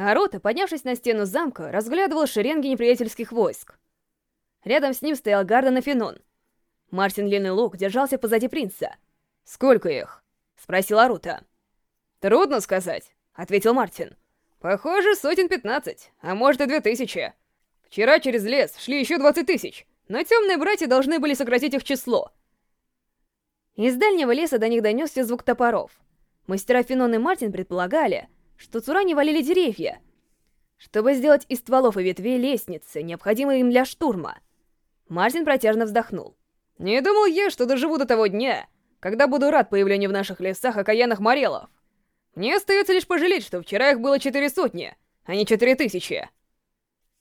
Арота, поднявшись на стену замка, разглядывал шеренги неприятельских войск. Рядом с ним стоял Гарден и Фенон. Мартин Длинный Лук держался позади принца. «Сколько их?» — спросил Арута. «Трудно сказать», — ответил Мартин. «Похоже, сотен пятнадцать, а может и две тысячи. Вчера через лес шли еще двадцать тысяч, но темные братья должны были сократить их число». Из дальнего леса до них донесся звук топоров. Мастера Фенон и Мартин предполагали, что Цурани валили деревья, чтобы сделать из стволов и ветвей лестницы, необходимые им для штурма. Мартин протяжно вздохнул. «Не думал я, что доживу до того дня, когда буду рад появлению в наших лесах окаянных морелов. Мне остается лишь пожалеть, что вчера их было четыре сотни, а не четыре тысячи».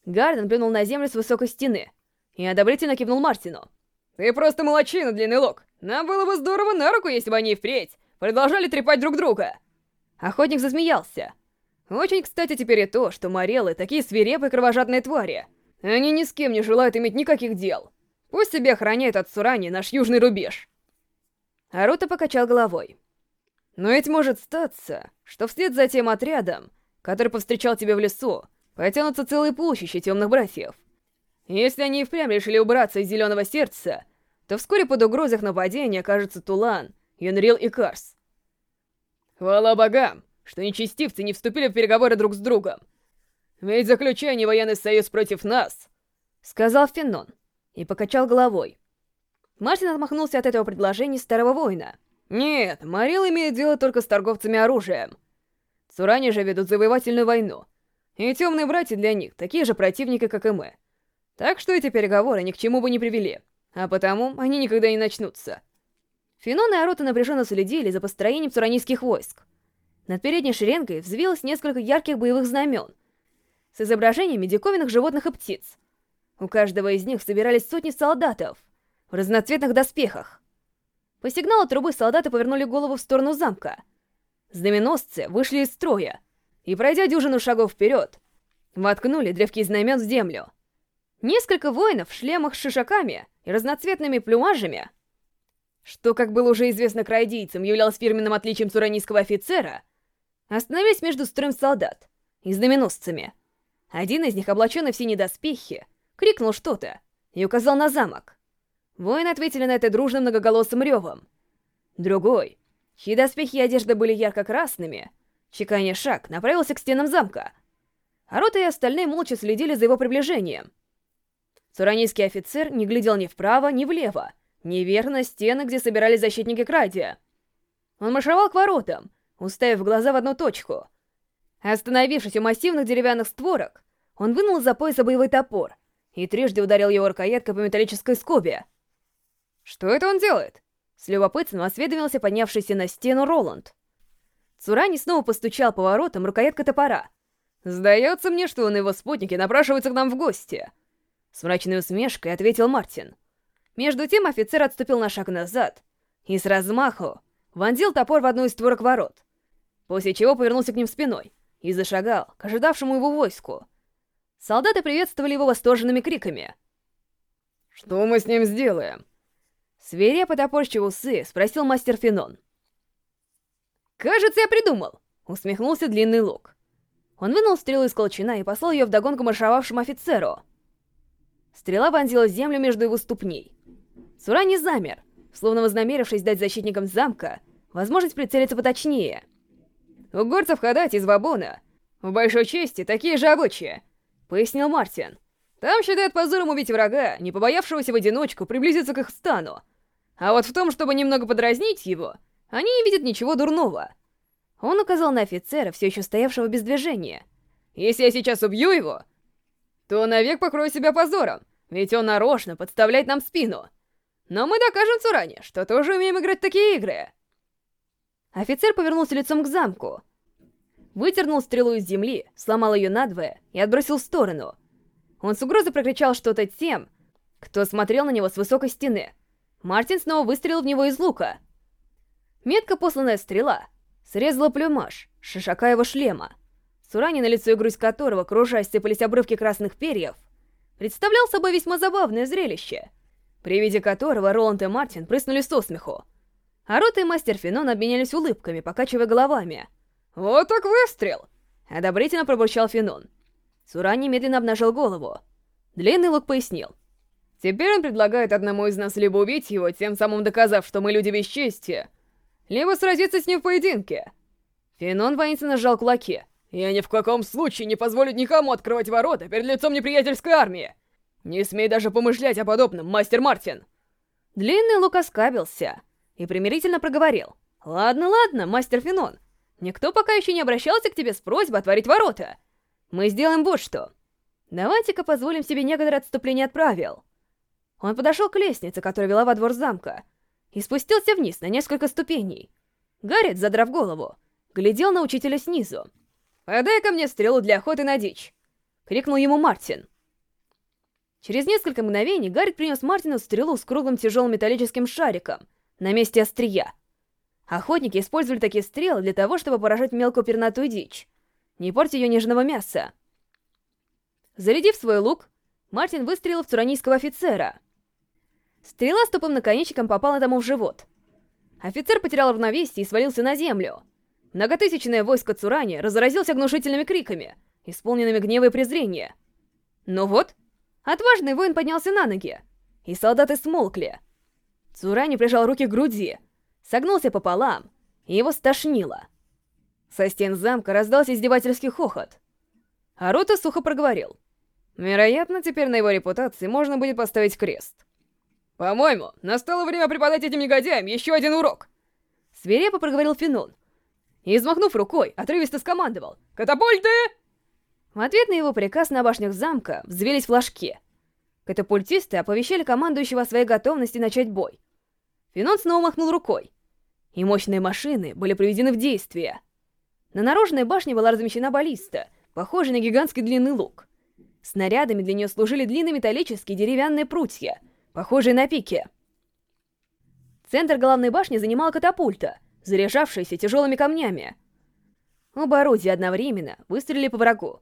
Гарден плюнул на землю с высокой стены и одобрительно кивнул Мартину. «Ты просто молочина, длинный лук. Нам было бы здорово на руку, если бы они впредь продолжали трепать друг друга». Охотник засмеялся. Очень кстати теперь и то, что морелы такие свирепые кровожадные твари. Они ни с кем не желают иметь никаких дел. Пусть себе охраняет от Сурани наш южный рубеж. Арута покачал головой. Но ведь может статься, что вслед за тем отрядом, который повстречал тебя в лесу, потянутся целые полчища темных братьев. Если они и впрямь решили убраться из Зеленого Сердца, то вскоре под угрозой их нападения окажутся Тулан, Юнрил и Карс. Хвала богам, что нечестивцы не вступили в переговоры друг с другом. Ведь заключая не военный союз против нас, — сказал Феннон и покачал головой. Мартин отмахнулся от этого предложения старого воина. «Нет, Марил имеет дело только с торговцами оружием. Цуране же ведут завоевательную войну, и темные братья для них такие же противники, как и мы. Так что эти переговоры ни к чему бы не привели, а потому они никогда не начнутся». Фенон и Арота напряженно следили за построением цуранийских войск. Над передней шеренгой взвилось несколько ярких боевых знамен с изображениями диковинных животных и птиц. У каждого из них собирались сотни солдатов — в разноцветных доспехах. По сигналу трубы солдаты повернули голову в сторону замка. Знаменосцы вышли из строя и, пройдя дюжину шагов вперед, воткнули древки знамен в землю. Несколько воинов в шлемах с шишаками и разноцветными плюмажами, что, как было уже известно крайдийцам, являлось фирменным отличием цуранийского офицера, остановились между строем солдат и знаменосцами. Один из них, облаченный в синие доспехи, крикнул что-то и указал на замок. Воины ответили на это дружным многоголосым ревом. Другой, чьи доспехи и одежда были ярко-красными, чеканя шаг, направился к стенам замка. А рота и остальные молча следили за его приближением. Суранийский офицер не глядел ни вправо, ни влево, на стены, где собирались защитники Крадия. Он маршировал к воротам, уставив глаза в одну точку. Остановившись у массивных деревянных створок, он вынул из-за пояса боевой топор и трижды ударил его рукояткой по металлической скобе. «Что это он делает?» С любопытством осведомился поднявшийся на стену Роланд. Цурани снова постучал по воротам рукоятка топора. «Сдается мне, что он и его спутники напрашиваются к нам в гости!» С мрачной усмешкой ответил Мартин. Между тем офицер отступил на шаг назад и с размаху вонзил топор в одну из створок ворот, после чего повернулся к ним спиной и зашагал к ожидавшему его войску. Солдаты приветствовали его восторженными криками. «Что мы с ним сделаем?» Свирепо топорщив усы, спросил мастер Фенон. «Кажется, я придумал!» — усмехнулся длинный лук. Он вынул стрелу из колчана и послал ее вдогонку маршировавшему офицеру. Стрела вонзилась в землю между его ступней. Сура не замер, словно вознамерившись дать защитникам замка возможность прицелиться поточнее. «У горцев ходать из Вабона в большой чести такие же обычаи», — пояснил Мартин. «Там считают позором убить врага, не побоявшегося в одиночку приблизиться к их стану, а вот в том, чтобы немного подразнить его, они не видят ничего дурного. Он указал на офицера, все еще стоявшего без движения. Если я сейчас убью его, то навек покрою себя позором, ведь он нарочно подставляет нам спину. Но мы докажем Цуране, что тоже умеем играть такие игры. Офицер повернулся лицом к замку. Вытернул стрелу из земли, сломал ее надвое и отбросил в сторону. Он с угрозой прокричал что-то тем, кто смотрел на него с высокой стены. Мартин снова выстрелил в него из лука. Метко посланная стрела срезала плюмаж, шишака его шлема. Сурани, на лицо и грудь которого, кружась, сыпались обрывки красных перьев, представлял собой весьма забавное зрелище, при виде которого Роланд и Мартин прыснули со смеху. А Рота и Мастер Фенон обменялись улыбками, покачивая головами. «Вот так выстрел!» Одобрительно пробурчал Финон. Цурань немедленно обнажил голову. Длинный лук пояснил. Теперь он предлагает одному из нас либо убить его, тем самым доказав, что мы люди бесчестия, либо сразиться с ним в поединке. Фенон воинственно сжал кулаки. «Я ни в каком случае не позволю никому открывать ворота перед лицом неприятельской армии! Не смей даже помышлять о подобном, мастер Мартин!» Длинный лук оскабился и примирительно проговорил. «Ладно, ладно, мастер Фенон. Никто пока еще не обращался к тебе с просьбой отворить ворота. Мы сделаем вот что. Давайте-ка позволим себе некоторое отступление от правил». Он подошел к лестнице, которая вела во двор замка, и спустился вниз на несколько ступеней. Гаррет, задрав голову, глядел на учителя снизу. «Подай ко мне стрелу для охоты на дичь!» — крикнул ему Мартин. Через несколько мгновений Гаррет принес Мартину стрелу с круглым тяжелым металлическим шариком на месте острия. Охотники использовали такие стрелы для того, чтобы поражать мелкую пернатую дичь, не портя ее нежного мяса. Зарядив свой лук, Мартин выстрелил в цуранийского офицера. Стрела с тупым наконечником попала тому в живот. Офицер потерял равновесие и свалился на землю. Многотысячное войско Цурани разразился гнушительными криками, исполненными гнева и презрения. Но вот, отважный воин поднялся на ноги, и солдаты смолкли. Цурани прижал руки к груди, согнулся пополам, и его стошнило. Со стен замка раздался издевательский хохот. Арута сухо проговорил. Вероятно, теперь на его репутации можно будет поставить крест. «По-моему, настало время преподать этим негодяям еще один урок!» Свирепо проговорил Фенон, и, взмахнув рукой, отрывисто скомандовал «Катапульты!» В ответ на его приказ на башнях замка взвелись флажки. Катапультисты оповещали командующего о своей готовности начать бой. Фенон снова махнул рукой, и мощные машины были приведены в действие. На наружной башне была размещена баллиста, похожая на гигантский длинный лук. Снарядами для нее служили длинные металлические деревянные прутья, похожие на пики. Центр главной башни занимала катапульта — заряжавшиеся тяжелыми камнями. Оба орудия одновременно выстрелили по врагу.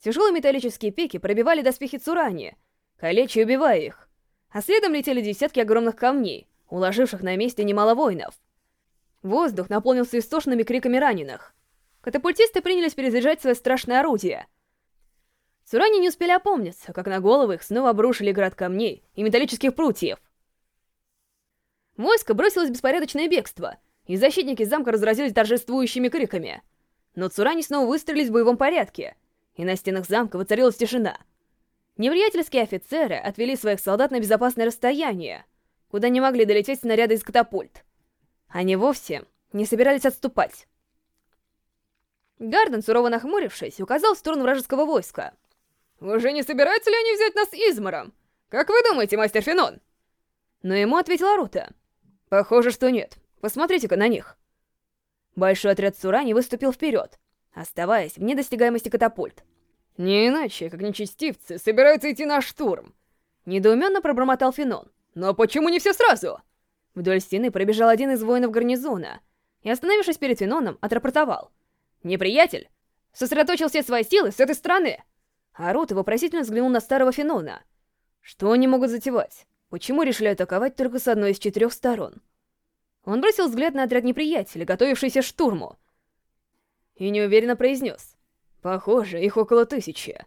Тяжелые металлические пики пробивали доспехи Цурани, калеча убивая их. А следом летели десятки огромных камней, уложивших на месте немало воинов. Воздух наполнился истошными криками раненых. Катапультисты принялись перезаряжать свое страшное орудие. Цурани не успели опомниться, как на головы их снова обрушили град камней и металлических прутьев. Войско бросилось в беспорядочное бегство — и защитники замка разразились торжествующими криками. Но Цурани снова выстрелились в боевом порядке, и на стенах замка воцарилась тишина. Неприятельские офицеры отвели своих солдат на безопасное расстояние, куда не могли долететь снаряды из катапульт. Они вовсе не собирались отступать. Гарден, сурово нахмурившись, указал в сторону вражеского войска. «Уже не собираются ли они взять нас измором? Как вы думаете, мастер Фенон?» Но ему ответила Рута. «Похоже, что нет. Посмотрите-ка на них!» Большой отряд Сурани выступил вперед, оставаясь в недостигаемости катапульт. «Не иначе, как нечестивцы, собираются идти на штурм!» Недоуменно пробормотал Фенон. «Но почему не все сразу?» Вдоль стены пробежал один из воинов гарнизона и, остановившись перед Феноном, отрапортовал. «Неприятель! Сосредоточил все свои силы с этой стороны!» Арут вопросительно взглянул на старого Фенона. Что они могут затевать? Почему решили атаковать только с одной из четырех сторон? Он бросил взгляд на отряд неприятеля, готовившийся к штурму, и неуверенно произнес. «Похоже, их около тысячи».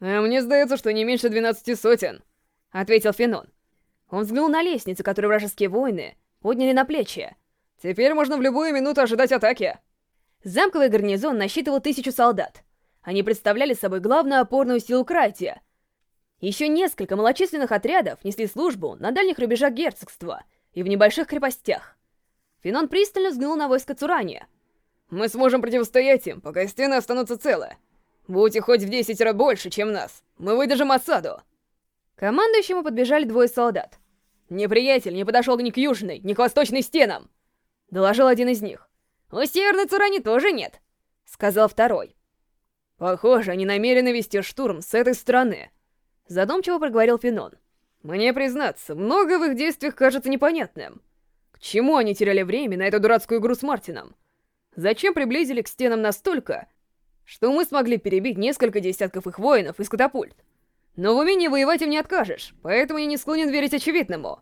«А мне сдается, что не меньше двенадцати сотен», — ответил Фенон. Он взглянул на лестницу, которую вражеские воины подняли на плечи. «Теперь можно в любую минуту ожидать атаки». Замковый гарнизон насчитывал тысячу солдат. Они представляли собой главную опорную силу Крайтия. Еще несколько малочисленных отрядов несли службу на дальних рубежах герцогства — и в небольших крепостях. Финон пристально взглянул на войско Цурани. «Мы сможем противостоять им, пока стены останутся целы. Будьте хоть в десять раз больше, чем нас. Мы выдержим осаду». Командующему подбежали двое солдат. «Неприятель не подошел ни к южной, ни к восточной стенам!» Доложил один из них. «У северной Цурани тоже нет», — сказал второй. «Похоже, они намерены вести штурм с этой стороны», — задумчиво проговорил Финон. Мне признаться, много в их действиях кажется непонятным. К чему они теряли время на эту дурацкую игру с Мартином? Зачем приблизили к стенам настолько, что мы смогли перебить несколько десятков их воинов из катапульт? Но в умении воевать им не откажешь, поэтому я не склонен верить очевидному.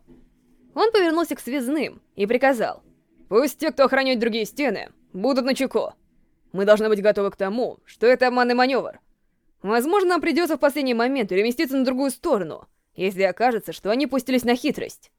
Он повернулся к связным и приказал. Пусть те, кто охраняет другие стены, будут на чеку. Мы должны быть готовы к тому, что это обманный маневр. Возможно, нам придется в последний момент переместиться на другую сторону, если окажется, что они пустились на хитрость.